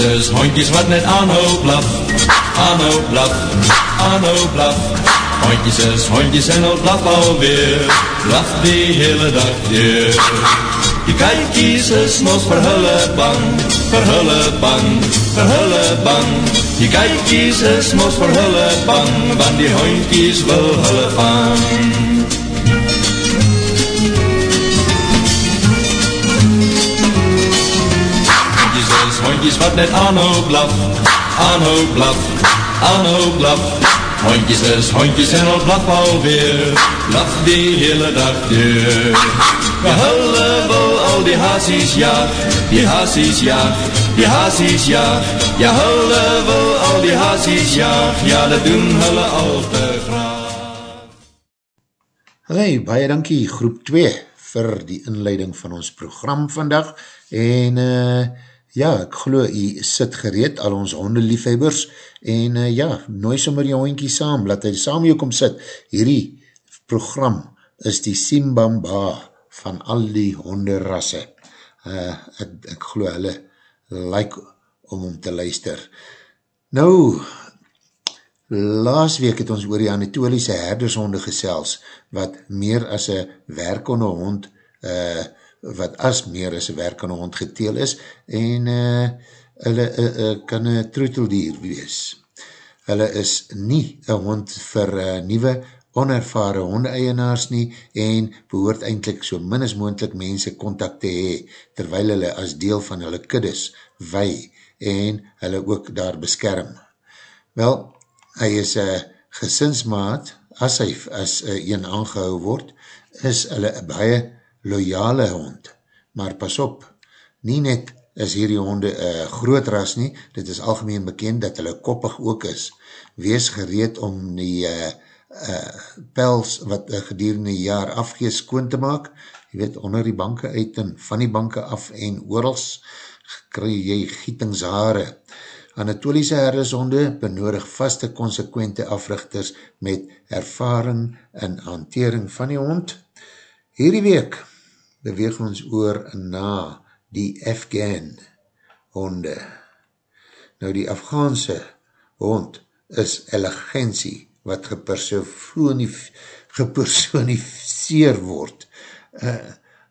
is hondjes wat net aanhou blaf, aanhou blaf, aanhou blaf. Hondjes is hondjes en al blaf alweer, blaf die hele dag weer. Die kijkies is mos vir hulle bang, vir hulle bang, vir hulle bang. Die kijkies is mos vir hulle bang, want die hondjies wil hulle vang. Hondjes wat net aanhou blaf, aanhou blaf, aanhou blaf. Hondjes is hondjes en al blaf alweer, blaf die hele dag deur. Ja, hulle wil al die haasies jaag, die haasies jaag, die haasies jaag. Ja, hulle wil al die haasies jaag, ja, dat doen hulle al te graag. Hey, baie dankie groep 2 vir die inleiding van ons program vandag en uh, Ja, ek geloof, jy sit gereed, al ons hondeliefhebbers, en uh, ja, nooi sommer jou hondkie saam, laat hy saam jou kom sit. Hierdie program is die Simbamba van al die honderasse. Uh, ek, ek geloof, hulle like om om te luister. Nou, laas week het ons oor die anatoliese herdershonde gesels, wat meer as een werkonde hond uh, wat as meer as een werkende hond geteel is, en uh, hulle uh, uh, kan een troeteldier wees. Hulle is nie een hond vir uh, nieuwe, onervare hondeeienaars nie, en behoort eindelijk so min as moendlik mense contact te hee, terwyl hulle as deel van hulle kuddes wei, en hulle ook daar beskerm. Wel, hy is een gesinsmaat, as hy as een aangehou word, is hulle baie loyale hond, maar pas op, nie net is hierdie honde uh, groot ras nie, dit is algemeen bekend dat hulle koppig ook is, wees gereed om die uh, uh, pels wat uh, gedurende jaar afgees skoon te maak, jy weet, onder die banke uit en van die banke af en oorals, kry jy gietingshaare. Anatoliese herdershonde benodig vaste consequente africhters met ervaring en hantering van die hond. Hierdie week beweeg ons oor na die Afghan honde. Nou die Afghaanse hond is elegantie wat gepersonificeer word. Uh,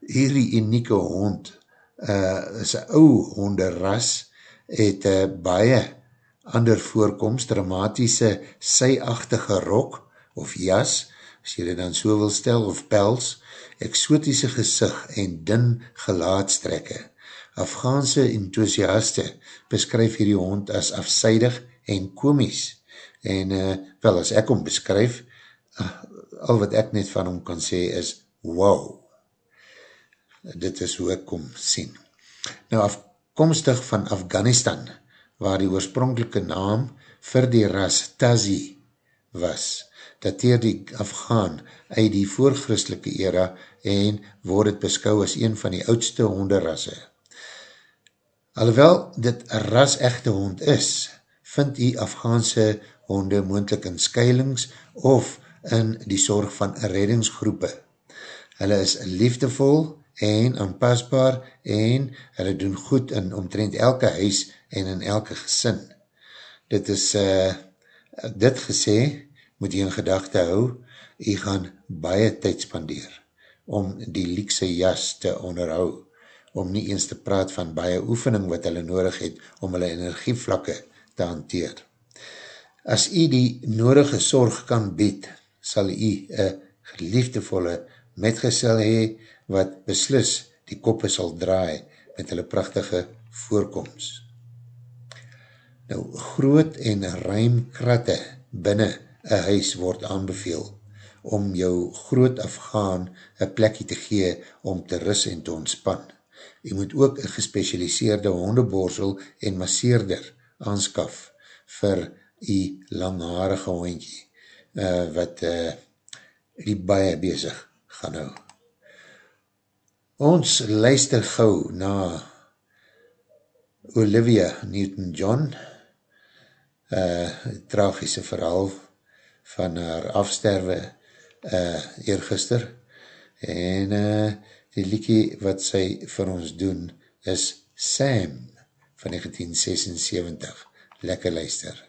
hierdie unieke hond uh, is een ou honderras, het uh, baie ander voorkomst, dramatische syachtige rok of jas, as jy dit dan so wil stel, of pels, exotische gezicht en din gelaatstrekke. Afghaanse enthousiaste beskryf hierdie hond as afseidig en komies. En uh, wel, as ek hom beskryf, uh, al wat ek net van hom kan sê is, wow. Dit is hoe ek hom sien. Nou, afkomstig van Afghanistan, waar die oorspronkelike naam vir die ras Tazi was, dateer die Afghaan uit die voorchristelike era en word het beskou as een van die oudste honderasse. Alhoewel dit ras echte hond is, vind die Afghaanse honde moendlik in skuilings of in die sorg van reddingsgroepe. Hulle is liefdevol en aanpasbaar en hulle doen goed in omtrent elke huis en in elke gesin. Dit is uh, dit gesê, moet jy in gedachte hou, jy gaan baie tyd spandeer om die liekse jas te onderhou, om nie eens te praat van baie oefening wat hulle nodig het om hulle energievlakke te hanteer. As jy die nodige sorg kan bied, sal jy een geliefdevolle metgesel hee wat beslis die koppe sal draai met hulle prachtige voorkomst. Nou, groot en ruim kratte binnen een huis word aanbeveel om jou groot afgaan een plekje te gee om te ris en te ontspan. Jy moet ook een gespecialiseerde hondeborsel en masseerder aanskaf vir die langharige hondje uh, wat uh, die baie bezig gaan hou. Ons luister gauw na Olivia Newton-John, uh, tragische verhaal van haar afsterwe uh, eergister en uh, die liekie wat sy vir ons doen is Sam van 1976. Lekker luister.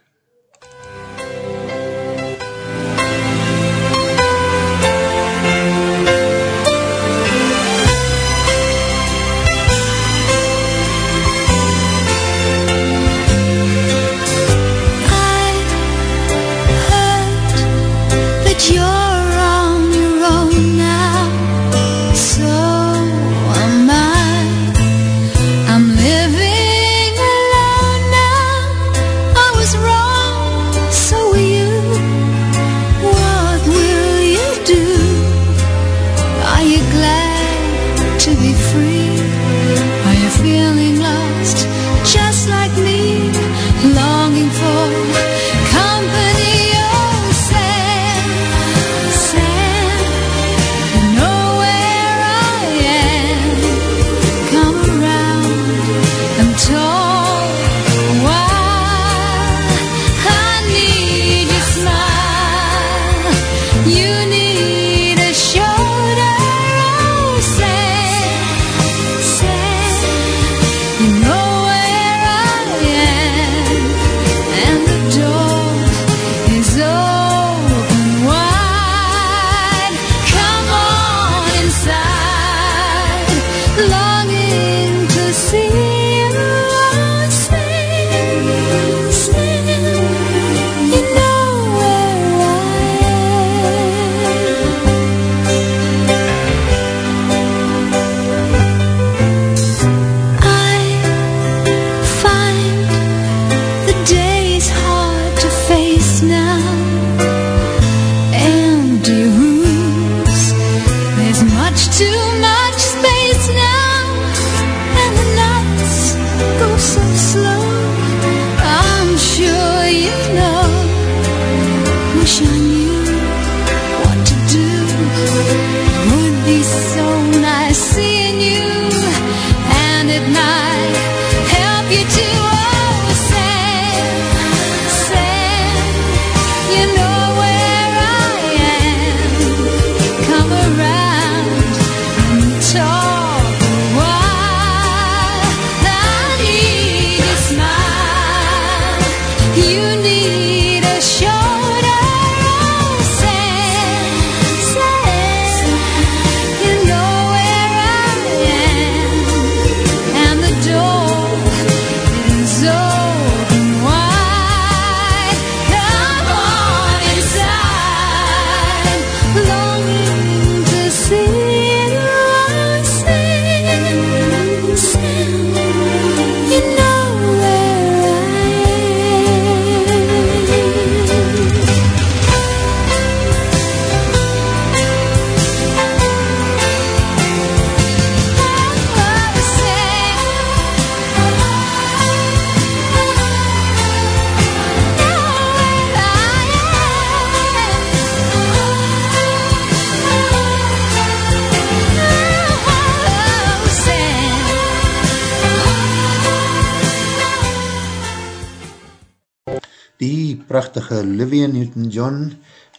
Olivia Newton-John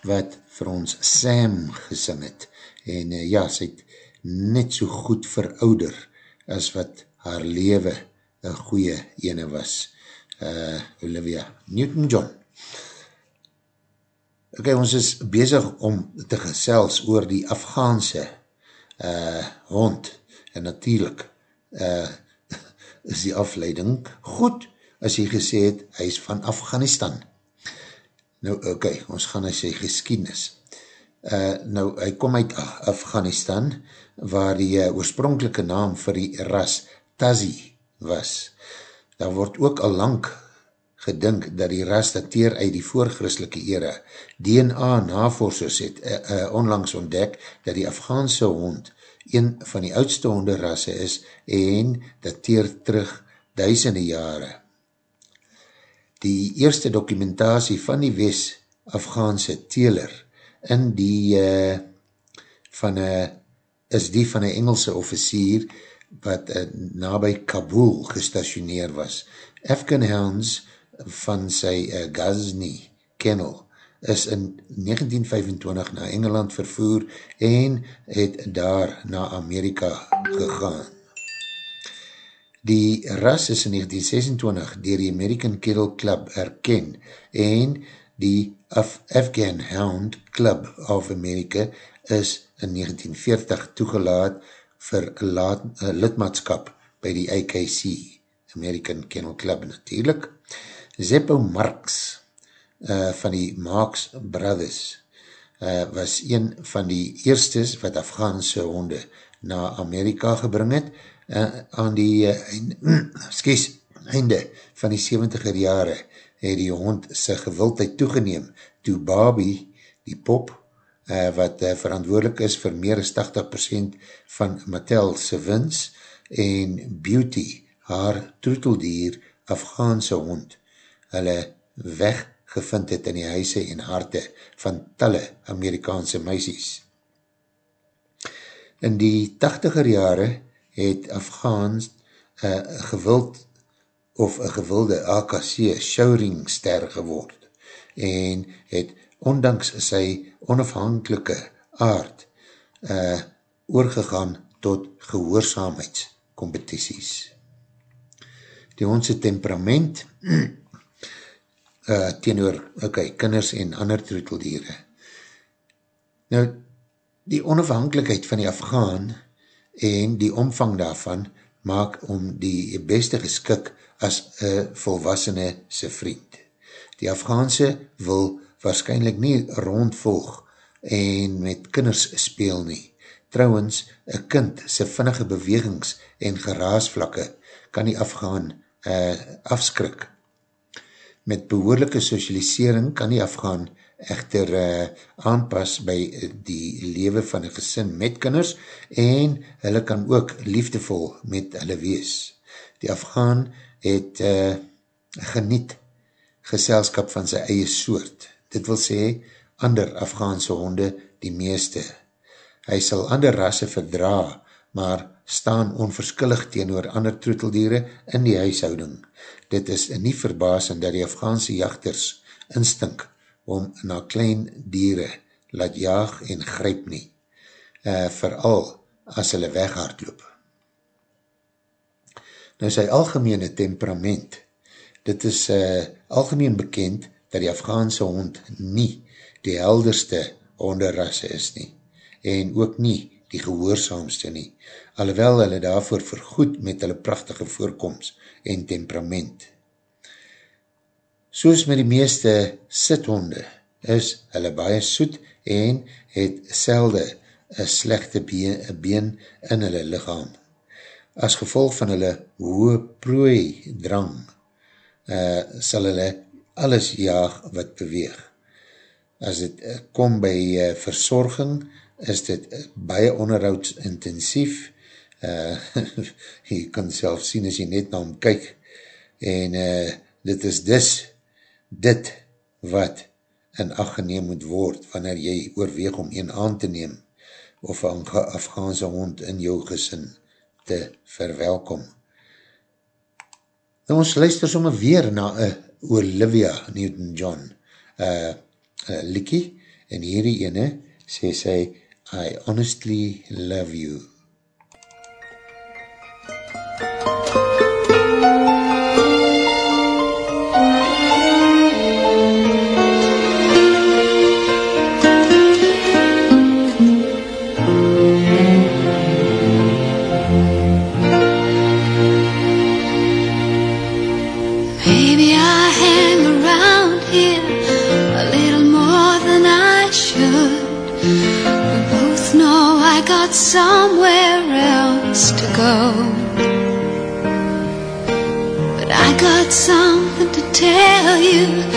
wat vir ons Sam gesing het. En uh, ja, sy het net so goed verouder as wat haar lewe een goeie ene was. Uh, Olivia Newton-John. Ok, ons is bezig om te gesels oor die Afghaanse uh, hond. En natuurlijk uh, is die afleiding goed as hy gesê het, hy is van Afghanistan Nou, okay, ons gaan na sy geskiednis. Uh, nou, hy kom uit Afghanistan, waar die uh, oorspronkelike naam vir die ras Tazi was. Daar word ook al lang gedink dat die ras dateer uit die voorchristelike era. DNA navorsers het uh, uh, onlangs ontdek dat die Afghaanse hond een van die oudste honderrasse is en dateer terug duisende jare die eerste documentatie van die West-Afghaanse teler in die uh, van een is die van een Engelse officier wat uh, nabij Kabul gestationeer was. Afghan Hounds van sy uh, Ghazni kennel is in 1925 na Engeland vervoer en het daar na Amerika gegaan. Die ras is in 1926 dier die American Kennel Club erken en die Af Afghan Hound Club of America is in 1940 toegelaat vir laat, uh, lidmaatskap by die AKC, American Kennel Club natuurlijk. Zeppo Marx uh, van die Marx Brothers uh, was een van die eerstes wat Afghaanse honde na Amerika gebring het, uh, aan die uh, skies, einde van die 70er jare het die hond sy gewildheid toegeneem toe Barbie, die pop, uh, wat uh, verantwoordelik is vir meer as 80% van Mattel se wins en Beauty, haar troeteldier Afghaanse hond, hulle weggevind het in die huise en harte van talle Amerikaanse meisies. In die 80er jare het Afghaans uh, gewild of een gewilde AKC showringster geword en het ondanks sy onafhankelike aard uh, oorgegaan tot gehoorzaamheidscompetities. Die hondse temperament uh, teenoor okay, kinders en ander troeteldiere. Nou, die onafhankelijkheid van die Afghaan en die omvang daarvan maak om die beste geskik as een volwassene se vriend. Die Afghaanse wil waarschijnlijk nie rondvolg en met kinders speel nie. Trouwens, een kind sy vinnige bewegings en geraasvlakke kan die Afghaan uh, afskrik. Met behoorlijke socialisering kan die Afghaan echter uh, aanpas by die lewe van een gesin met kinders en hulle kan ook liefdevol met hulle wees. Die Afghaan het uh, geniet geselskap van sy eie soort. Dit wil sê, ander Afghaanse honde die meeste. Hy sal ander rasse verdra, maar staan onverskillig teenoor ander troeteldiere in die huishouding. Dit is nie verbaasend dat die Afghaanse jachters instink om na klein dieren laat jaag en gryp nie, uh, vooral as hulle weghardloop. Nou sy algemene temperament, dit is uh, algemeen bekend dat die Afghaanse hond nie die helderste honderrasse is nie, en ook nie die gehoorzaamste nie, alhoewel hulle daarvoor vergoed met hulle prachtige voorkomst en temperament. Soos met die meeste sithonde is hulle baie soet en het selde een slechte been, been in hulle lichaam. As gevolg van hulle hoë prooi drang uh, sal hulle alles jaag wat beweeg. As dit uh, kom by uh, verzorging is dit baie onderhoudsintensief uh, jy kan self sien as jy net na hom kyk en uh, dit is dis dit wat in acht geneem moet word wanneer jy oorweeg om een aan te neem of een Afghaanse hond in jou gesin te verwelkom. Nou ons luister somme weer na uh, Olivia Newton-John uh, uh, Likkie en hierdie ene sê sy I honestly love you. Somewhere else to go. But I got something to tell you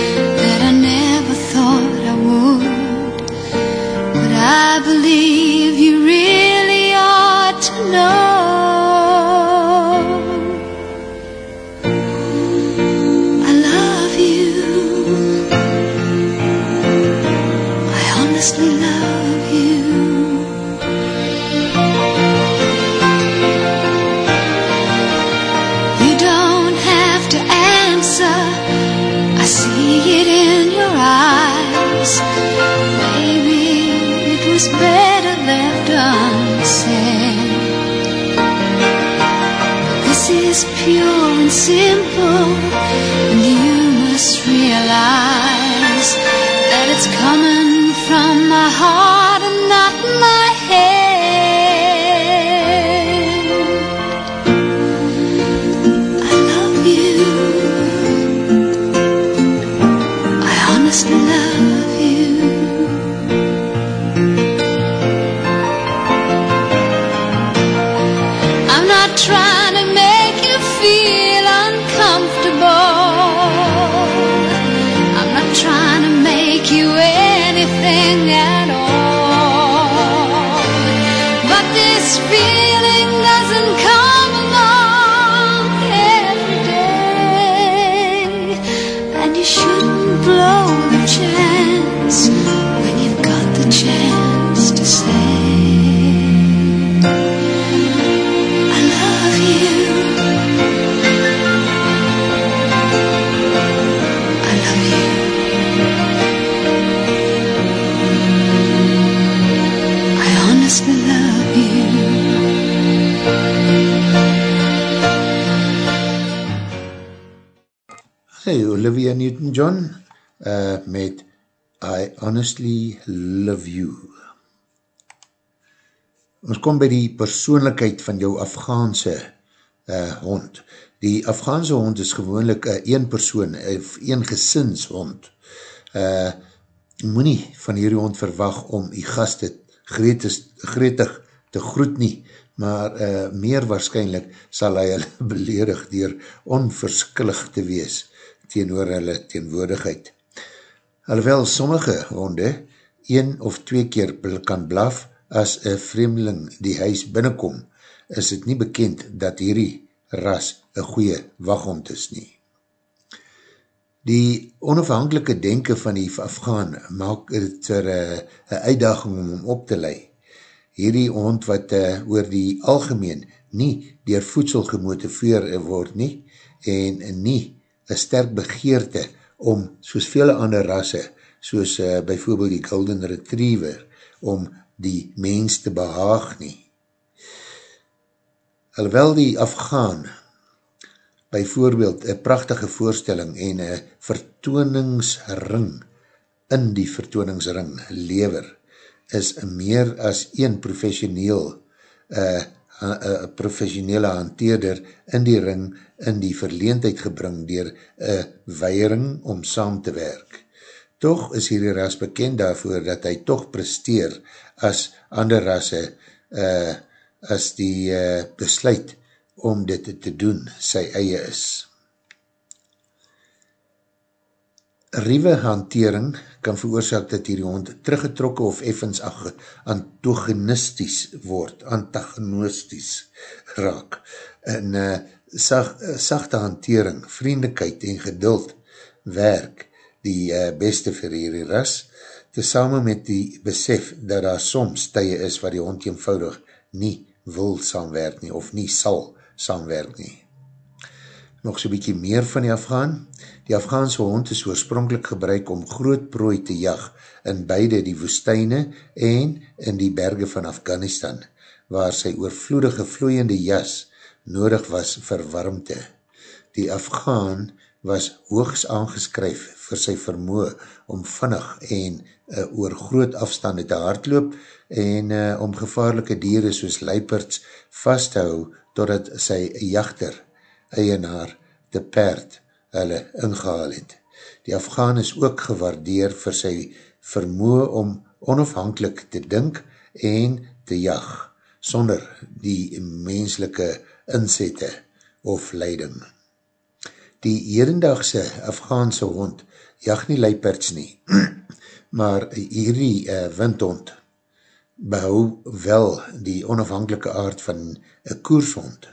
Olivia Newton-John uh, met I Honestly Love You. Ons kom by die persoonlijkheid van jou Afghaanse uh, hond. Die Afghaanse hond is gewoonlik uh, een persoon, of een gesinshond. Uh, moet nie van hierdie hond verwag om die gaste gretig, gretig te groet nie, maar uh, meer waarschijnlijk sal hy hulle beledig dier onverskillig te wees teenoor hulle teenwoordigheid. Alhoewel sommige honde een of twee keer kan blaf as een vreemdeling die huis binnenkom, is het nie bekend dat hierdie ras een goeie waghond is nie. Die onafhankelike denken van die Afghaan maak het er uh, een uitdaging om hom op te lei. Hierdie hond wat uh, oor die algemeen nie dier voedsel gemotiveer word nie en nie een sterk begeerte om soos vele ander rasse, soos uh, bijvoorbeeld die Golden Retriever, om die mens te behaag nie. Alhoewel die Afghaan byvoorbeeld een prachtige voorstelling en een vertooningsring in die vertooningsring lever, is meer as een professioneel uh, uh, professionele hanteerder in die ring in die verleendheid gebring dier een weiring om saam te werk. Toch is hierdie ras bekend daarvoor dat hy toch presteer as ander rasse uh, as die uh, besluit om dit te doen sy eie is. Riewe hantering kan veroorzaak dat hierdie hond teruggetrokke of effens antagonisties word, antagonisties raak. En uh, sag, sachte hantering, vriendelijkheid en geduld werk die uh, beste vir hierdie ras, tezamen met die besef dat daar soms tye is waar die hond eenvoudig nie wil saamwerk nie, of nie sal saamwerk nie. Nog so bykie meer van die Afghaan. Die Afghaanse hond is oorspronkelijk gebruik om groot prooi te jag in beide die woestijne en in die berge van Afghanistan, waar sy oorvloedige vloeiende jas nodig was vir warmte. Die Afghaan was hoogs aangeskryf vir sy vermoe om vinnig en uh, oor groot afstande te hardloop en uh, om gevaarlike dieren soos luiperds vast te hou totdat sy jachter, eienaar, te perd hulle ingehaal het. Die Afghaan is ook gewaardeer vir sy vermoe om onafhankelijk te dink en te jag, sonder die menselike inzette of leiding. Die herendagse Afghaanse hond jag nie luiperds nie, maar hierdie uh, windhond behou wel die onafhankelike aard van een koershond.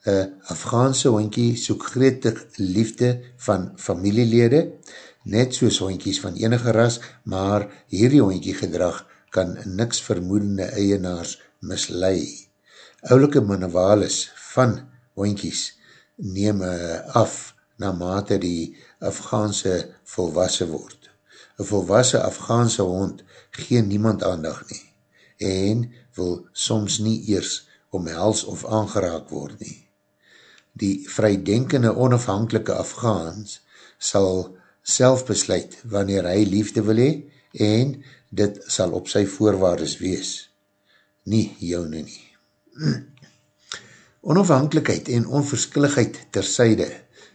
Een Afghaanse hondkie soek gretig liefde van familielede, net soos hondkies van enige ras, maar hierdie hondkie gedrag kan niks vermoedende eienaars mislei. Oulike manavalis van hondkies neem af na mate die Afghaanse volwassen word. Een volwassen Afghaanse hond gee niemand aandag nie en wil soms nie eers omhels of aangeraak word nie. Die vrydenkende onafhankelike Afghaans sal self besluit wanneer hy liefde wil hee en dit sal op sy voorwaardes wees. Nie joune nie. Onafhankelijkheid en onverskilligheid tersyde,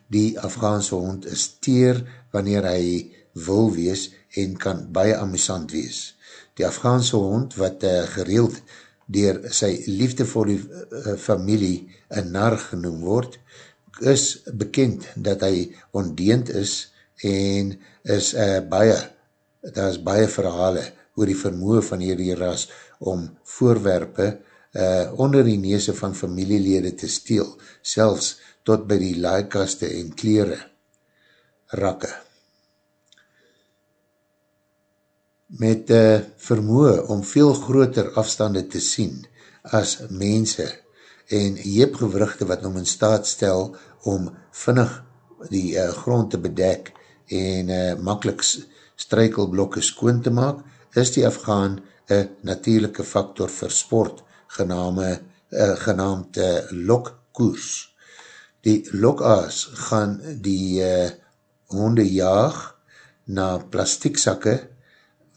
die Afghaanse hond is teer wanneer hy wil wees en kan baie amusant wees. Die Afghaanse hond wat uh, gereeld dier sy liefdevolle uh, familie een nar genoem word, is bekend dat hy ondeend is en is uh, baie, daar is baie verhale oor die vermoe van hierdie ras om voorwerpe uh, onder die neese van familielede te steel, selfs tot by die laaikaste en kleren rakke. Met uh, vermoe om veel groter afstande te sien as mense en jeepgewrugte wat om in staat stel om vinnig die uh, grond te bedek en uh, makkelijk strykelblokke skoon te maak, is die Afghaan een natuurlijke factor vir sport gename, uh, genaamd uh, lokkoers. Die lokaas gaan die uh, honde jaag na plastieksakke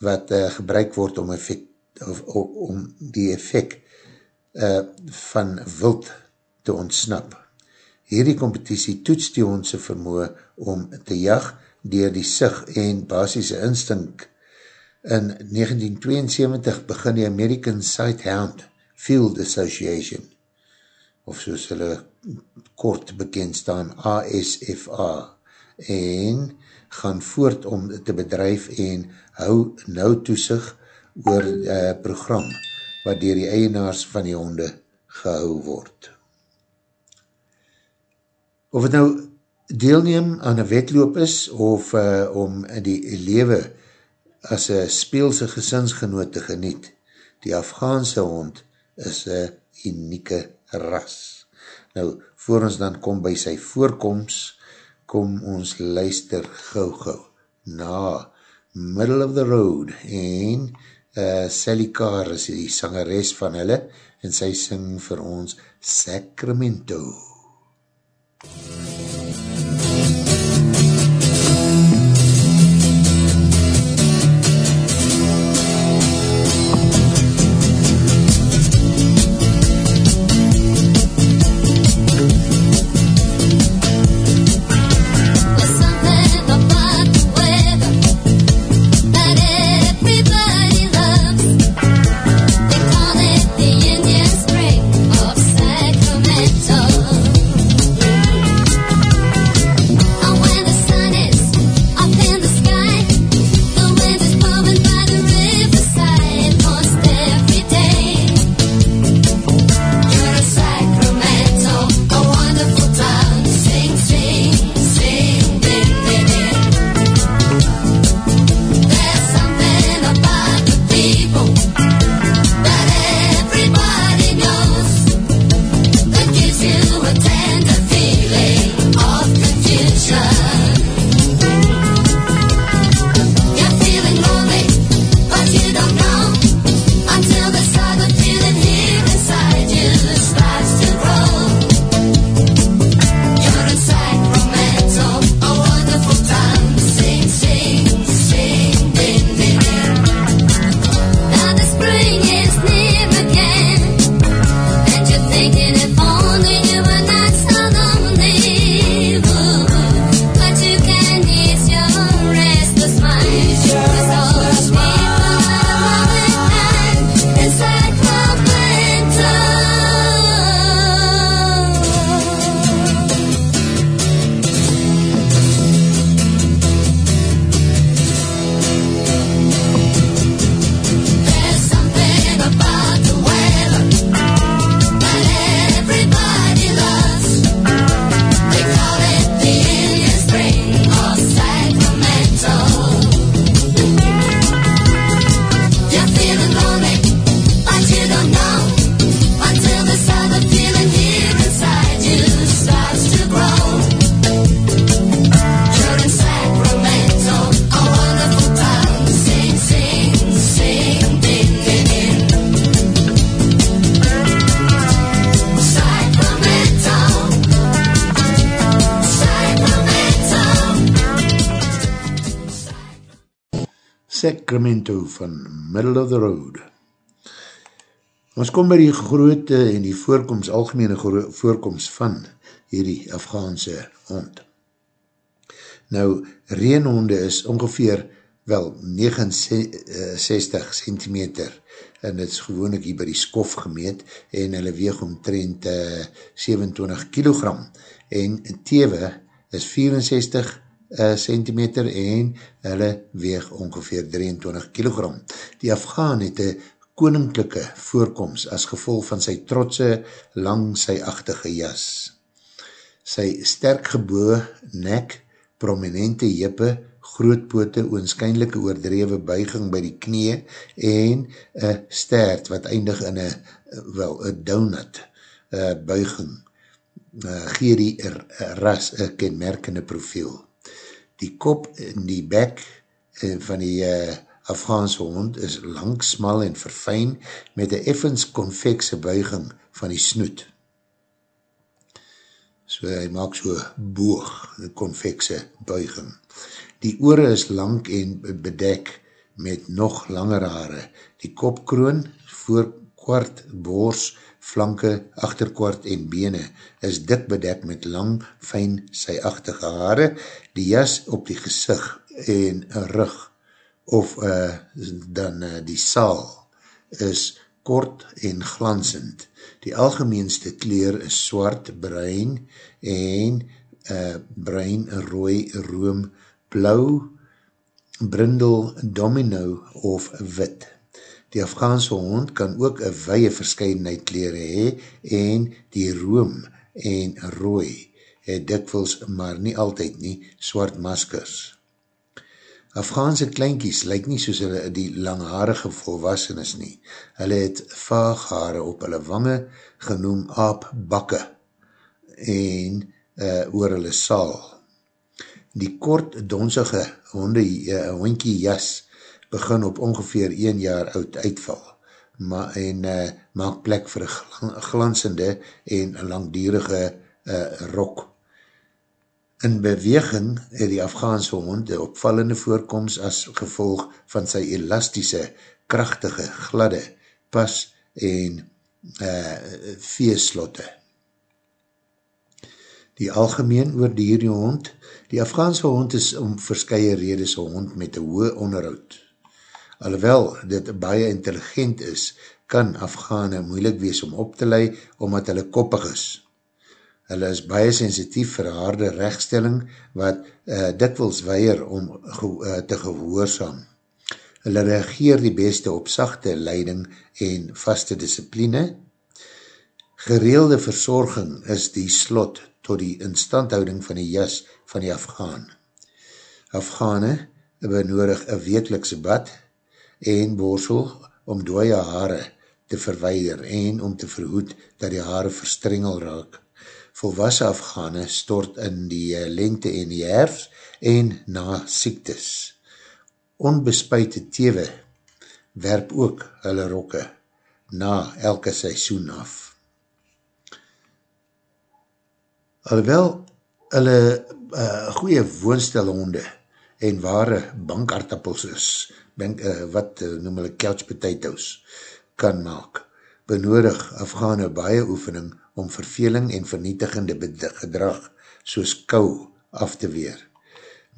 wat uh, gebruik word om, effect, of, om die effect uh, van wild te ontsnap. Hierdie competitie toets die hondse vermoe om te jag dier die sig en basisse instink. In 1972 begin die American Sighthound Field Association, of soos hulle kort bekend staan, ASFA, en gaan voort om te bedrijf en hou nou toesig oor uh, program wat dier die eienaars van die honde gehou word. Of het nou deelneem aan een wetloop is of uh, om die lewe as een speelse gesinsgenoot te geniet. Die Afghaanse hond is een unieke ras. Nou, voor ons dan kom by sy voorkomst, kom ons luister gauw gauw na Middle of the Road en uh, Sally Carr is die sangeres van hulle en sy sing vir ons Sacramento. Sacramento Sacramento van Middle of the Road. Ons kom by die groote en die voorkomst, algemene voorkomst van hierdie Afghaanse hond. Nou, reenhonde is ongeveer wel 69 centimeter en het is gewoon hier by die skof gemeet en hulle weeg omtrent uh, 27 kilogram en tewe is 64 uh, centimeter en hulle weeg ongeveer 23 kilogram. Die Afghaan het een koninklijke voorkomst as gevolg van sy trotse, lang sy achtige jas. Sy sterk geboe nek, prominente jippe, grootpote, oonskynlijke oordrewe buiging by die knie en een stert wat eindig in een, wel, een donut uh, buiging uh, gee die ras een kenmerkende profiel. Die kop en die bek uh, van die uh, Afghaanse hond is lang, smal en verfijn met een effens convexe buiging van die snoet. So hy maak so boog, een convexe buiging. Die oore is lang en bedek met nog langer haare. Die kopkroon, voorkwart, boors, flanke, achterkwart en bene is dik bedek met lang, fijn, sy achtige haare. Die jas op die gezicht en rug of uh, dan uh, die saal is kort en glansend. Die algemeenste kleur is swart, bruin en uh, bruin, rooi, room, blauw, brindel, domino of wit. Die Afghaanse hond kan ook een weie verscheidenheid kleren hee en die room en rooi het dikwils, maar nie altyd nie, swart maskers. Afghaanse kleinkies lyk nie soos hulle die langharige volwassenes nie. Hulle het vaaghaare op hulle wange genoem aapbakke en uh, oor hulle saal. Die kort donsige honde, uh, hondkie jas begin op ongeveer 1 jaar oud uitval ma, en uh, maak plek vir glansende en langdierige uh, rok In beweging het die Afghaanse hond die opvallende voorkomst as gevolg van sy elastische, krachtige, gladde pas en uh, veeslotte. Die algemeen oor die hierdie hond, die Afghaanse hond is om verskye redes een hond met een hoë onderhoud. Alhoewel dit baie intelligent is, kan Afghane moeilik wees om op te lei, omdat hulle koppig is. Hulle is baie sensitief vir harde rechtstelling wat uh, dikwils weier om ge uh, te gehoorsam. Hulle reageer die beste op sachte leiding en vaste discipline. Gereelde verzorging is die slot tot die instandhouding van die jas van die Afghaan. Afghane benodig een wekelikse bad en borsel om dooie haare te verweider en om te verhoed dat die haare verstrengel raak volwasse Afghane stort in die eh, lengte en die herfs en na siektes. Onbespuite tewe werp ook hulle rokke na elke seisoen af. Alhoewel hulle uh, goeie woonstelhonde en ware bankartappels is, bank, uh, wat uh, noem hulle couch potatoes, kan maak, benodig Afghane baie oefening om verveling en vernietigende gedrag soos kou af te weer.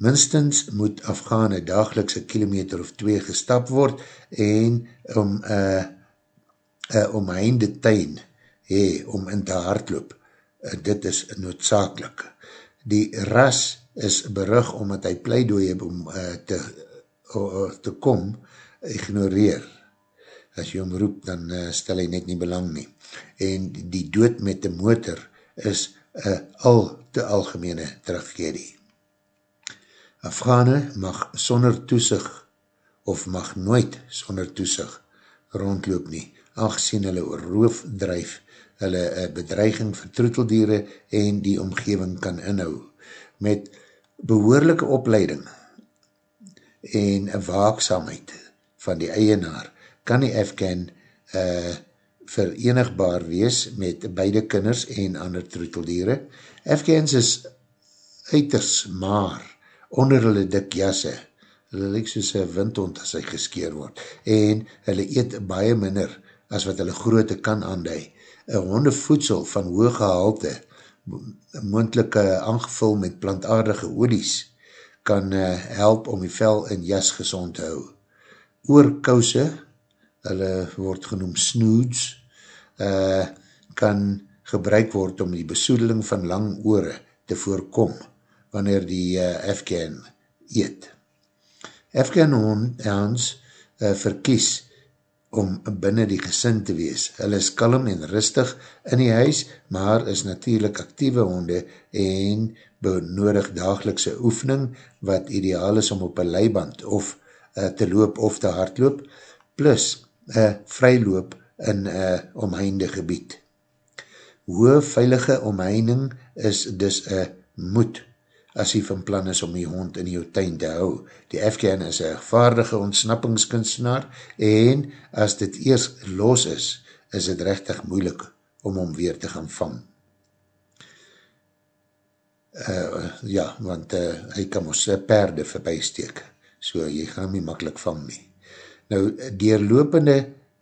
Minstens moet Afghane dageliks een kilometer of twee gestap word en om uh, uh, om heinde tuin hey, om in te hardloop. Uh, dit is noodzakelik. Die ras is berug omdat hy pleidooi om uh, te, te kom ignoreer. As jy omroep, dan uh, stel hy net nie belang nie en die dood met die motor is een al te algemene tragedie. Afghane mag sonder toesig of mag nooit sonder toesig rondloop nie, aangezien hulle roof drijf, hulle bedreiging vir troeteldiere en die omgeving kan inhou. Met behoorlijke opleiding en waaksamheid van die eienaar kan die Afghan uh, verenigbaar wees met beide kinders en ander troeteldiere. Afghans is uiters maar onder hulle dik jasse hulle lyk soos een windhond as hy geskeer word, en hulle eet baie minder as wat hulle groote kan aandui. Een hondevoedsel van hoog gehalte, moendlik aangevul met plantaardige olies, kan uh, help om die vel en jas gezond te hou. Oorkouse, hulle word genoem snoods, uh, kan gebruik word om die besoedeling van lang oore te voorkom, wanneer die uh, Afghan eet. Afghan hounds uh, verkies om binnen die gesin te wees. Hulle is kalm en rustig in die huis, maar is natuurlijk actieve honde en benodig dagelikse oefening, wat ideaal is om op een leiband of uh, te loop of te hardloop, plus uh, vryloop in uh, omheinde gebied. Hoe veilige omheining is dus een moed as jy van plan is om die hond in jou tuin te hou. Die Afghan is een vaardige ontsnappingskunstenaar en as dit eers los is, is het rechtig moeilik om hom weer te gaan vang. Uh, ja, want uh, hy kan ons perde voorbijsteek, so jy gaan nie makkelijk vang nie. Nou, deurlopende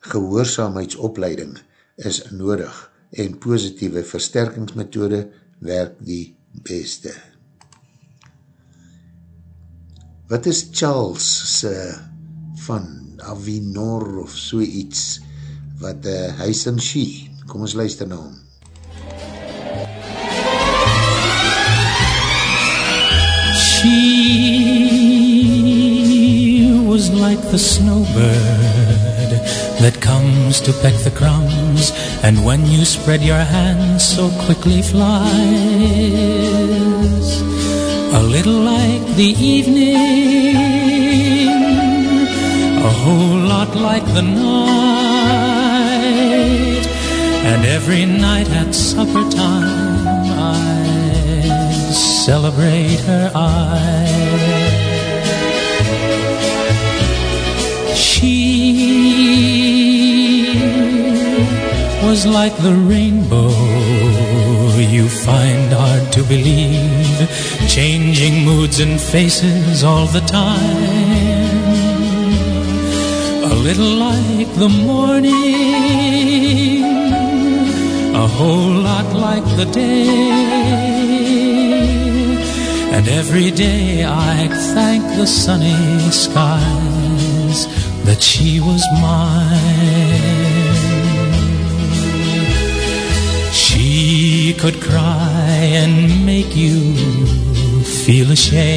gehoorzaamheidsopleiding is nodig en positieve versterkingsmethode werk die beste. Wat is Charles se van Avinor of so iets wat uh, hy sing she? Kom ons luister na hom. She was like the snowbird that comes to peck the crumbs and when you spread your hands so quickly flies. A little like the evening, a whole lot like the night, and every night at supper time I celebrate her eyes. She was like the rainbow you find hard to believe, changing moods and faces all the time. A little like the morning, a whole lot like the day. And every day I'd thank the sunny skies that she was mine. She could cry and make you feel ashamed.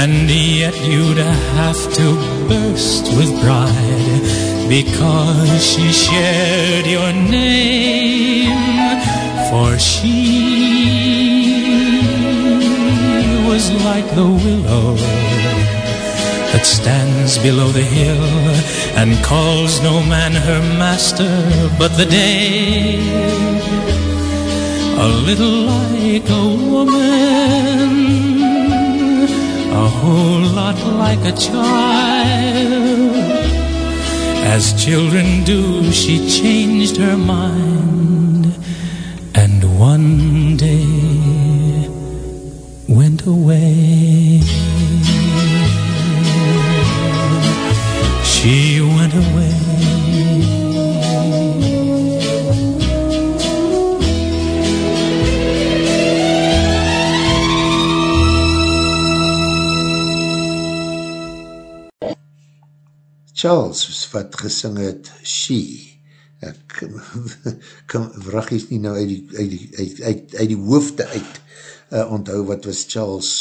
And yet you'd have to burst with pride because she shared your name. For she was like the willow that stands below the hill and calls no man her master but the day. A little like a woman, a whole lot like a child. As children do, she changed her mind one day went away. She went away. Charles wat gesing het She ek kan vragies nie nou uit die, uit die, uit, uit, uit die hoofde uit uh, onthou wat was Charles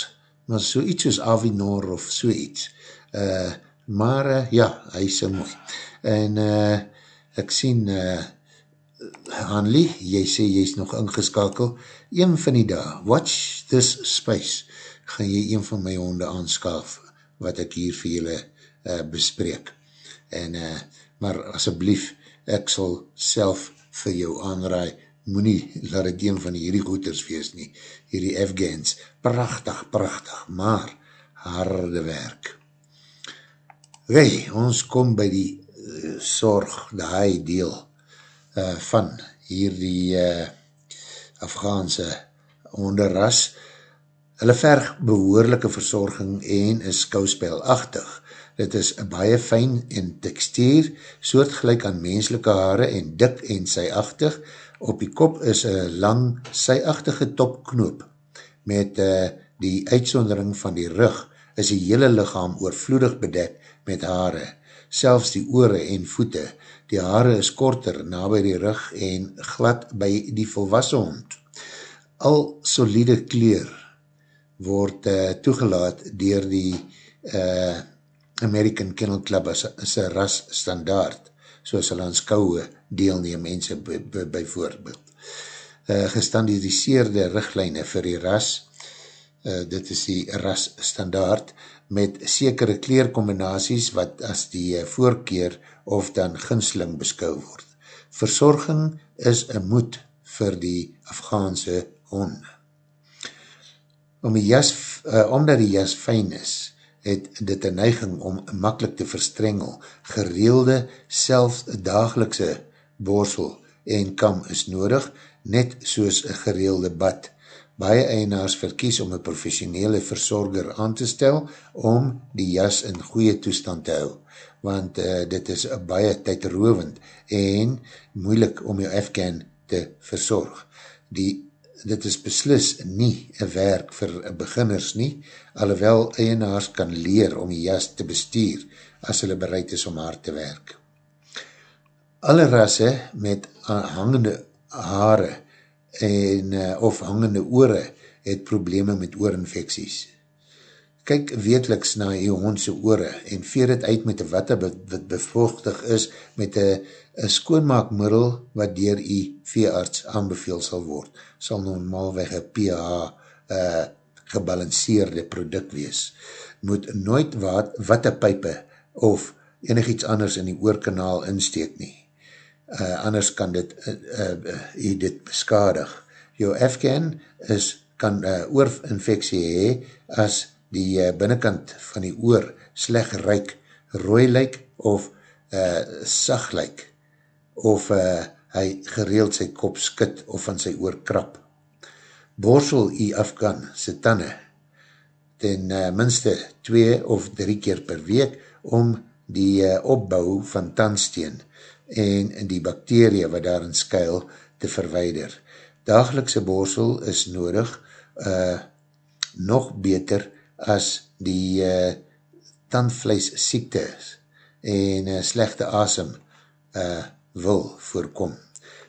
maar so iets soos Avinor of so iets. Uh, maar uh, ja, hy sing. Mooi en uh, ek sien uh, Hanlie, jy sê jy is nog ingeskakel. Een van die dag, watch this space. Gaan jy een van my honde aanskaf wat ek hier vir julle uh, bespreek. En uh, maar asjeblief ek sal self vir jou aanraai. Moet nie laat het een van die hierdie goeders wees nie. Hierdie Afghans, prachtig, prachtig maar harde werk. Wee, ons kom by die uh, sorg, die deel uh, van hierdie uh, Afghaanse onderras Hulle verg behoorlijke verzorging en is skouspelachtig. Dit is baie fijn en tekstuur, soortgelijk aan menselike haare en dik en syachtig. Op die kop is een lang syachtige topknoop. Met uh, die uitsondering van die rug is die hele lichaam oorvloedig bedek met haare. Selfs die oore en voete. Die haare is korter na by die rug en glad by die volwassen hond. Al solide kleur word uh, toegelaat dier die uh, American Kennel Club as, as een ras standaard, soos hulle aan skouwe deelneem mense by voorbeeld. Uh, gestandardiseerde richtlijne vir die ras, uh, dit is die ras standaard, met sekere kleerkombinaties wat as die uh, voorkeer of dan ginsling beskou word. Verzorging is een moed vir die Afghaanse hond om die jas, uh, omdat die jas fijn is, het dit een neiging om makkelijk te verstrengel. Gereelde, selfs dagelikse borsel en kam is nodig, net soos een gereelde bad. Baie eienaars verkies om een professionele verzorger aan te stel om die jas in goeie toestand te hou, want uh, dit is baie tydrovend en moeilik om jou Afghan te verzorg. Die dit is beslis nie een werk vir beginners nie, alhoewel eienaars kan leer om die jas te bestuur as hulle bereid is om haar te werk. Alle rasse met hangende haare en, uh, of hangende oore het probleme met oorinfecties. Kyk weetliks na die hondse oore en veer het uit met wat wat bevochtig is met een skoonmaakmiddel wat dier die veearts aanbeveel sal word. Sal normaalweg een pH uh, gebalanceerde product wees. Moet nooit wat, wat een pype of enig iets anders in die oorkanaal insteek nie. Uh, anders kan dit, uh, uh, uh, dit beskadig. Jou Afghan is, kan uh, oorinfectie hee as die uh, binnenkant van die oor sleg ryk, rooi lyk of uh, sag lyk of uh, hy gereeld sy kop skit of van sy oor krap. Borsel i Afghan sy tanne ten uh, minste twee of drie keer per week om die uh, opbouw van tandsteen en die bakterie wat daarin skuil te verweider. Dagelikse borsel is nodig uh, nog beter as die uh, tandvlees siektes en uh, slechte asem uh, wil voorkom.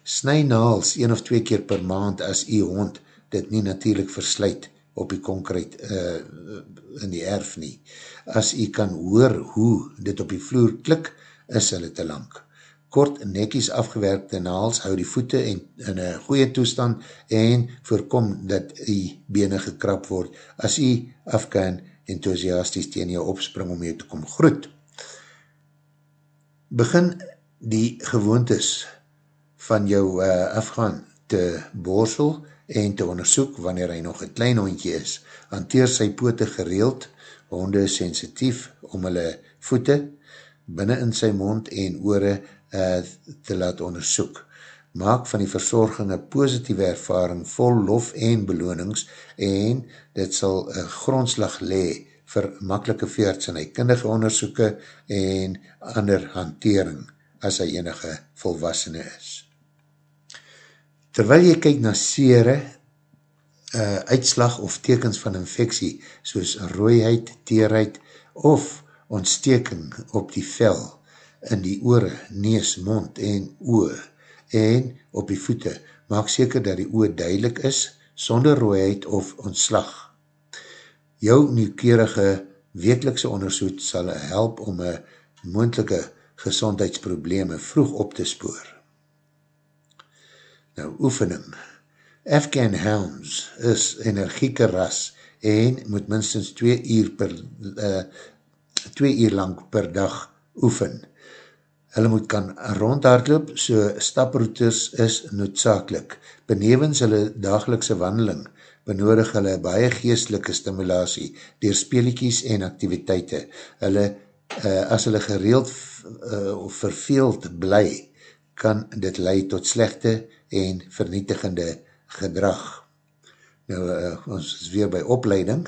Snij naals een of twee keer per maand as die hond dit nie natuurlijk versluit op die konkreet uh, in die erf nie. As jy kan hoor hoe dit op die vloer klik, is hulle te lang. Kort nekies afgewerkte naals hou die voete in, in een goeie toestand en voorkom dat die bene gekrap word as jy afkan enthousiasties tegen jou opspring om jou te kom groet. Begin die gewoontes van jou uh, afgaan te borsel en te onderzoek wanneer hy nog een klein hondje is. Hanteer sy pote gereeld, honde is sensitief om hulle voete binnen in sy mond en oore uh, te laat onderzoek. Maak van die verzorging een positieve ervaring vol lof en belonings en dit sal een grondslag lee vir makkelike veerts en hy kindige onderzoeken en ander hantering as hy enige volwassene is. Terwyl jy kyk na sere, uh, uitslag of tekens van infectie, soos rooiheid, teerheid of ontsteking op die vel, in die oore, nees, mond en oor, en op die voete, maak seker dat die oor duidelik is, sonder rooiheid of ontslag. Jou nieuwkerige wekelikse onderzoek sal help om een moendelike gezondheidsprobleme vroeg op te spoor. Nou, oefening. Afghan Hounds is energieke ras en moet minstens 2 uur per uh, 2 uur lang per dag oefen. Hulle moet kan rondhardloop, so staproutes is noodzakelik. Benevens hulle dagelikse wandeling benodig hulle baie geestelike stimulatie dier speeliekies en activiteite. Hulle, uh, as hulle gereeld uh, of verveeld bly, kan dit leid tot slechte en vernietigende gedrag. Nou, uh, ons is weer by opleiding.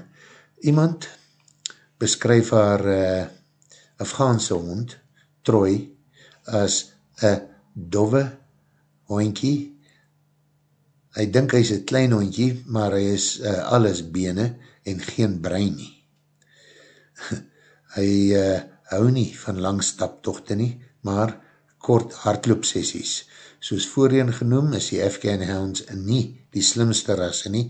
Iemand beskryf haar uh, Afghaanse hond, Troy, as een dove hondkie. Hy dink hy is een klein hondkie, maar hy is uh, alles bene en geen brein nie. hy uh, hou nie van lang staptochte nie, maar kort hardloopsessies. Soos voorheen genoem is die Afghan Hounds nie die slimste rasse nie,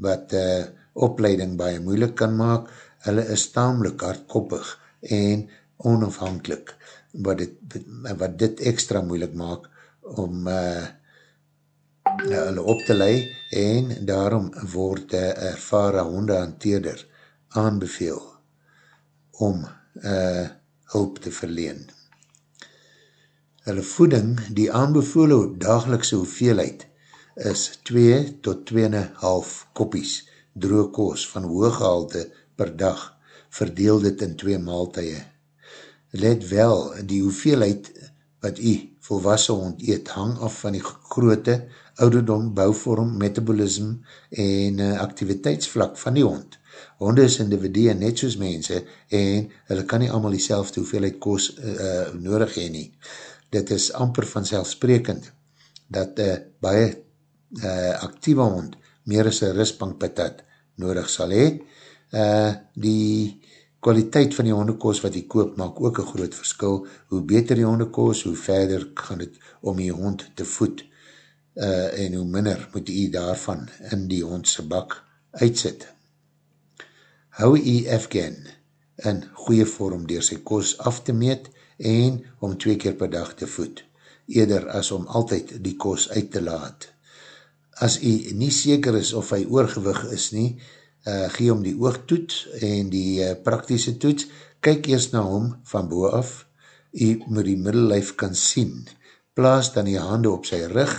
wat uh, opleiding baie moeilik kan maak. Hulle is tamelijk hardkoppig en onafhankelijk, wat dit, wat dit extra moeilik maak om uh, hulle op te lei en daarom word uh, ervare hondehanteerder aanbeveel om uh, hulp te verleen. Hulle voeding, die aanbevole dagelikse hoeveelheid, is 2 tot 2,5 kopies droogkoos van hooggehalte per dag, verdeel dit in twee maaltuie. Let wel, die hoeveelheid wat u volwassen hond eet, hang af van die groote, ouderdom, bouwvorm, metabolisme en uh, activiteitsvlak van die hond. Honde is individue net soos mense en hulle kan nie allemaal die selfde hoeveelheid koos uh, nodig heen nie. Dit is amper vanzelfsprekend dat uh, baie uh, actieve hond meer as een rustbankpatat nodig sal hee. Uh, die kwaliteit van die hondekoos wat die koop maak ook een groot verskil. Hoe beter die hondekoos, hoe verder gaan het om die hond te voed uh, en hoe minder moet die daarvan in die hondse bak uitsit hou jy Afghan in goeie vorm door sy kos af te meet en om twee keer per dag te voed, eerder as om altyd die kos uit te laat. As jy nie seker is of hy oorgewig is nie, uh, gee om die oogtoets en die uh, praktische toets, kyk eers na hom van boe af, jy moet die middellijf kan sien, plaas dan die hande op sy rug,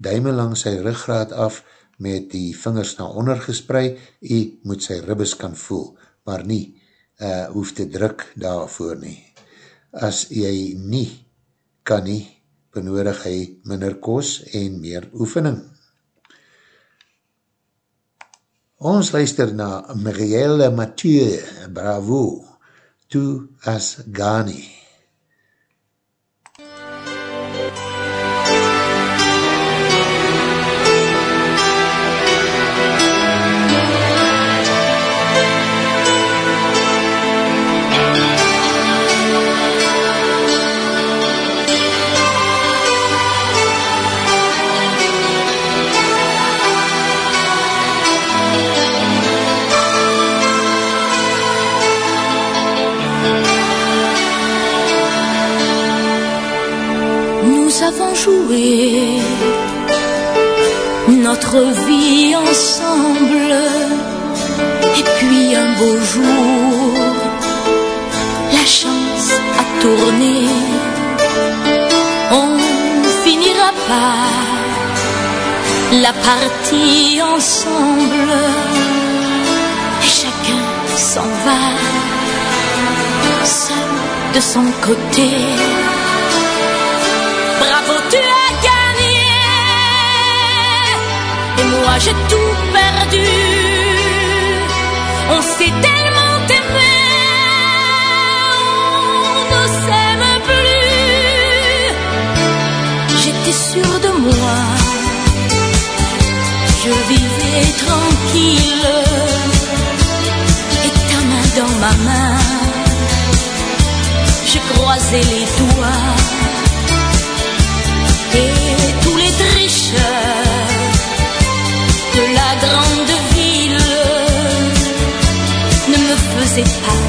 duime lang sy ruggraad af, met die vingers na onder gesprei, jy moet sy ribbes kan voel, maar nie uh, hoef te druk daarvoor nie. As jy nie kan nie, benodig hy minder kos en meer oefening. Ons luister na Mirielle Mathieu, bravo, to as Ghani. Jouer notre vie ensemble. Et puis un beau jour, la chance a tourné. On finira par la partie ensemble. Et chacun s'en va, seul de son côté. J'ai tout perdu. On s'est tellement aimé, on ne s'aime plus. J'étais sûre de moi, je vivais tranquille. Et ta main dans ma main, je croisais les doigts. Et tous les tricheurs faisais pas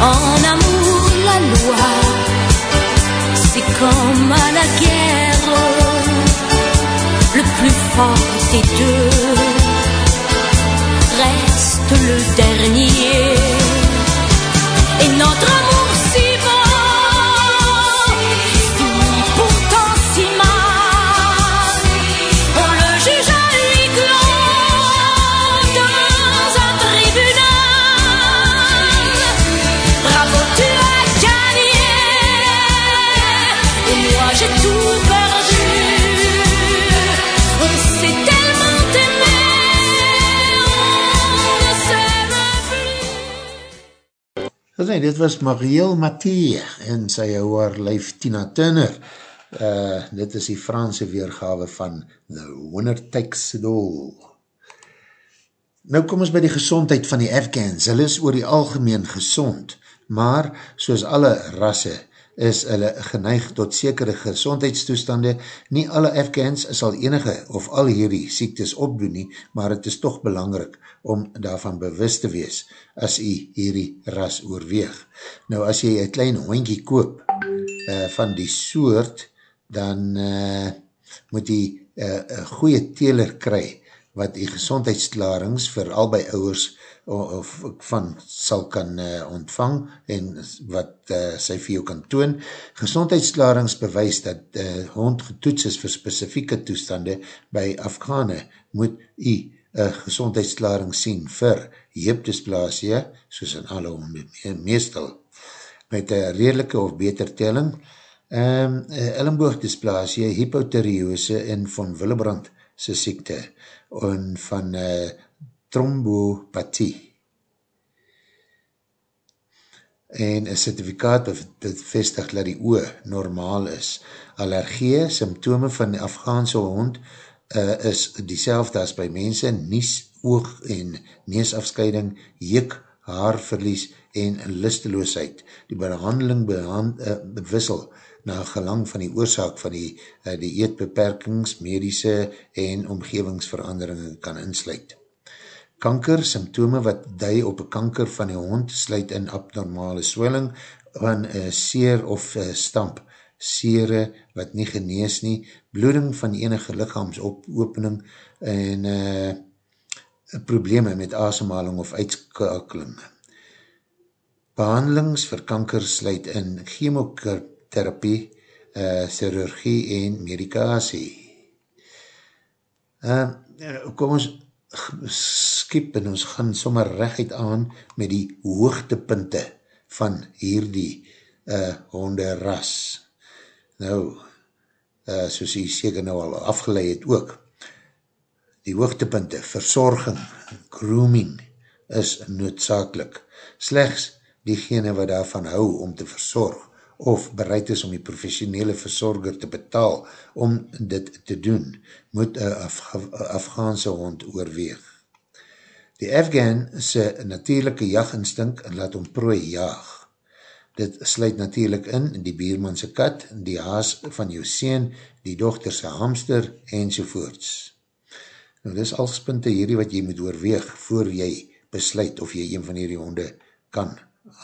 En amour, la loi, c'est comme à la guerre, le plus fort des deux reste le dit was Marielle Mathieu en sy hou haar lyf Tina Turner. Uh, dit is die Franse weergawe van The Winner Takes It All. Nou kom ons by die gezondheid van die Afghans. Hulle is oor die algemeen gezond, maar soos alle rasse is hulle geneig tot sekere gezondheidstoestande. Nie alle Afghans sal enige of al hierdie siektes opdoen nie, maar het is toch belangrik om daarvan bewust te wees as jy hierdie ras oorweeg. Nou as jy een klein hondkie koop uh, van die soort, dan uh, moet jy uh, een goeie teler kry wat die gezondheidsklarings vir albei ouwers of van sal kan uh, ontvang en wat uh, sy vir jou kan toon. Gezondheidsklarings bewys dat uh, hond getoets is vir specifieke toestande by Afghane moet jy een gezondheidsklaring sien vir heepdysplasie, soos in alle honde meestal, met een redelike of beter telling, um, ellenboogdysplasie, hypotheriose en van Willebrand sy siekte, en van uh, trombopathie. En een certificaat bevestig dat die oor normaal is. Allergie, symptome van die Afghaanse hond uh, is die as by mense, nies, oog en neesafscheiding, juk, haarverlies en listeloosheid. Die behandeling behand, uh, bewissel na gelang van die oorzaak van die, uh, die eetbeperkings, medische en omgevingsveranderingen kan insluit. Kanker, symptome wat dui op kanker van die hond, sluit in abnormale swelling van uh, seer of uh, stamp, sere wat nie genees nie, bloeding van enige lichaamsopening en uh, probleme met asemhaling of uitskakeling. Behandelings vir kanker sluit in chemotherapie, uh, chirurgie en medikasie. Uh, kom ons skiep en ons gaan sommer recht aan met die hoogtepunte van hierdie uh, honderras. Nou, uh, soos jy seker nou al afgeleid het ook, die hoogtepunte, verzorging, grooming, is noodzakelik. Slechts diegene wat daarvan hou om te verzorg, of bereid is om die professionele verzorger te betaal om dit te doen, moet een Afghaanse hond oorweeg. Die Afghan sy natuurlijke jaginstinkt laat om prooi jaag. Dit sluit natuurlijk in die biermanse kat, die haas van jou seen, die dochterse hamster, enzovoorts. Nou, dis alspunte hierdie wat jy moet oorweeg, voor jy besluit of jy een van hierdie honde kan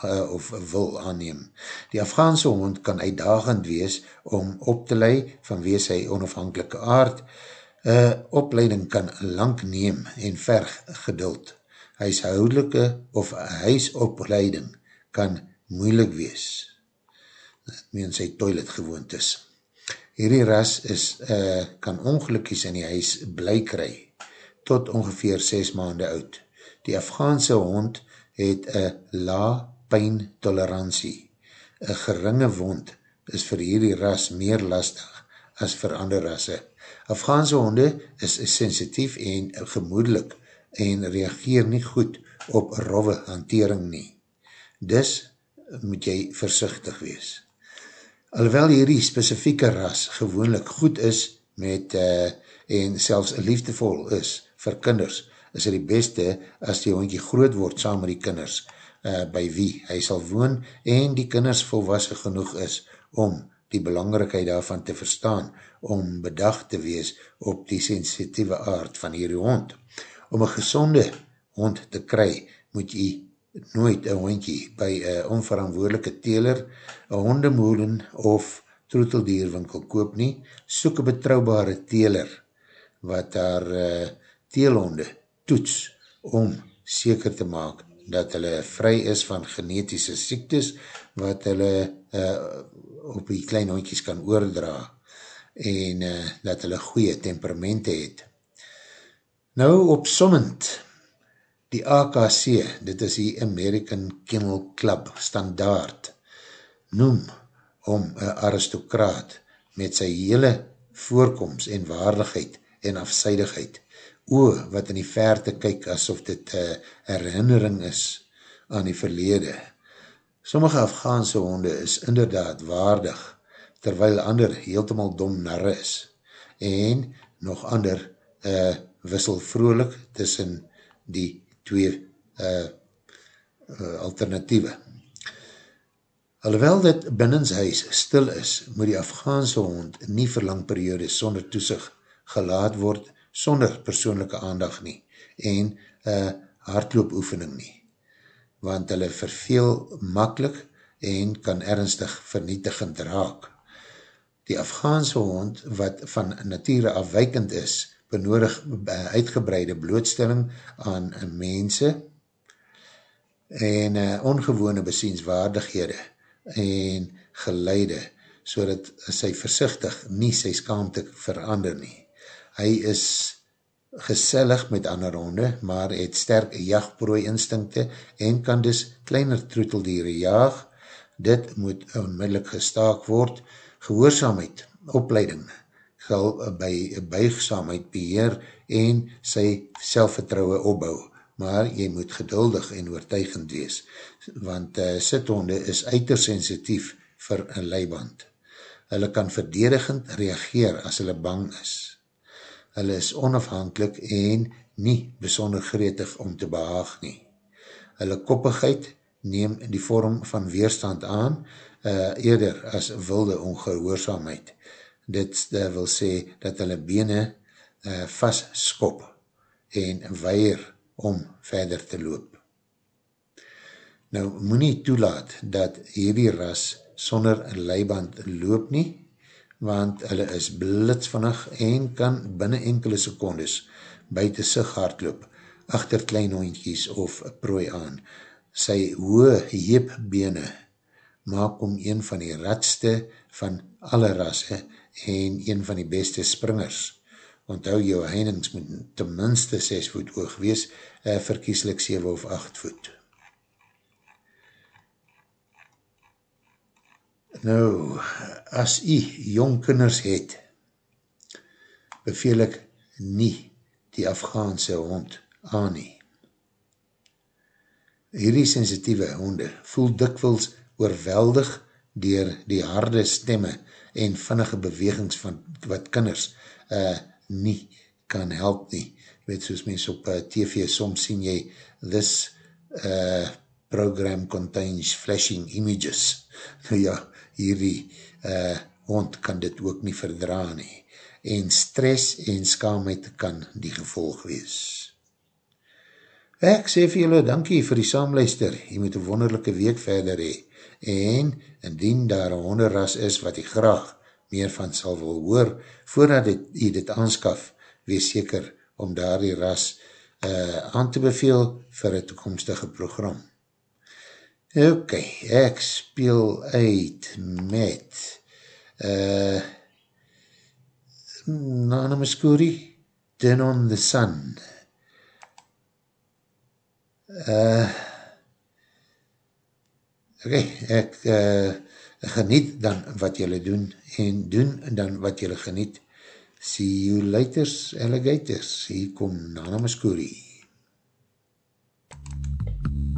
uh, of wil aanneem. Die Afghaanse hond kan uitdagend wees om op te lei vanwees sy onafhankelike aard. Uh, opleiding kan lang neem en verg geduld. Huishoudelike of huisopleiding kan moeilik wees. Meen sy toilet gewoond is. Hierdie ras is, uh, kan ongelukkies in die huis bly kry tot ongeveer 6 maande oud. Die Afghaanse hond het een la pijn tolerantie. Een geringe wond is vir hierdie ras meer lastig as vir ander rasse. Afghaanse honde is sensitief en gemoedelik en reageer nie goed op rove hantering nie. Dus moet jy versichtig wees. Alhoewel hierdie specifieke ras gewoonlik goed is met uh, en selfs liefdevol is vir kinders, is het die beste as die hondje groot word saam met die kinders uh, by wie hy sal woon en die kinders volwassen genoeg is om die belangrikheid daarvan te verstaan om bedag te wees op die sensitieve aard van hierdie hond. Om een gezonde hond te kry, moet jy nooit een hondje by een onverantwoordelike teler, een hondemoelen of troeteldierwinkel koop nie, soek een betrouwbare teler wat daar uh, teelhonde toets om seker te maak dat hulle vry is van genetische siektes wat hulle uh, op die klein hondjes kan oordra en uh, dat hulle goeie temperamente het. Nou opsommend, die AKC, dit is die American Kennel Club standaard, noem om een aristokraat met sy hele voorkomst en waardigheid en afseidigheid, oe wat in die verte kyk asof dit uh, herinnering is aan die verlede. Sommige Afghaanse honde is inderdaad waardig, terwyl ander heeltemal dom narre is, en nog ander uh, wissel vrolik tussen die twee uh, uh, alternatieve. Alhoewel dit binnenshuis stil is, moet die Afghaanse hond nie vir lang periode sonder toesig gelaat word, sonder persoonlijke aandag nie, en uh, hardloopoefening nie, want hulle verveel makkelijk en kan ernstig vernietigend raak. Die Afghaanse hond, wat van nature afwijkend is, benodig uitgebreide blootstelling aan mense en uh, ongewone besienswaardighede, en geleide, so dat sy versichtig nie sy skaamte verander nie. Hy is gesellig met ander honde, maar het sterk jachtprooi instinkte en kan dus kleiner troeteldiere jaag. Dit moet onmiddellik gestaak word. Gehoorzaamheid, opleiding, sal by buigzaamheid beheer en sy selfvertrouwe opbouw maar jy moet geduldig en oortuigend wees, want uh, sithonde is uiter sensitief vir een leiband. Hulle kan verdedigend reageer as hulle bang is. Hulle is onafhankelijk en nie besonder gretig om te behaag nie. Hulle koppigheid neem die vorm van weerstand aan, uh, eerder as wilde ongehoorzaamheid. Dit uh, wil sê dat hulle bene uh, vast skop en weier om verder te loop. Nou, moet nie toelaat dat hierdie ras sonder leiband loop nie, want hulle is blitsvannig en kan binnen enkele secondes buiten sig hardloop, achter klein hondjies of prooi aan. Sy hoë heepbene maak om een van die ratste van alle rasse en een van die beste springers onthou jou heinings moet ten minste 6 voet oog wees, verkieslik 7 of 8 voet. Nou, as jy jong kinders het, beveel ek nie die Afghaanse hond aan nie. Hierdie sensitieve honde voel dikwils oorweldig dier die harde stemme en vinnige bewegings van wat kinders uh, nie kan help nie. Weet, soos mens op uh, TV soms sien jy, this uh, program contains flashing images. Nou ja, hierdie uh, hond kan dit ook nie verdra nie. En stress en skaamheid kan die gevolg wees. Ek sê vir julle dankie vir die saamluister. Jy moet een wonderlijke week verder hee. En indien daar een honderras is wat jy graag meer van sal wil hoor, voordat dit, jy dit aanskaf, wees seker om daar die ras uh, aan te beveel vir een toekomstige program. Ok, ek speel uit met uh, Nana Muscuri, Din on the Sun. Uh, ok, ek uh, geniet dan wat jylle doen en doen dan wat jylle geniet. See you later, alligators. Hier kom Nana Muscuri. MUZIEK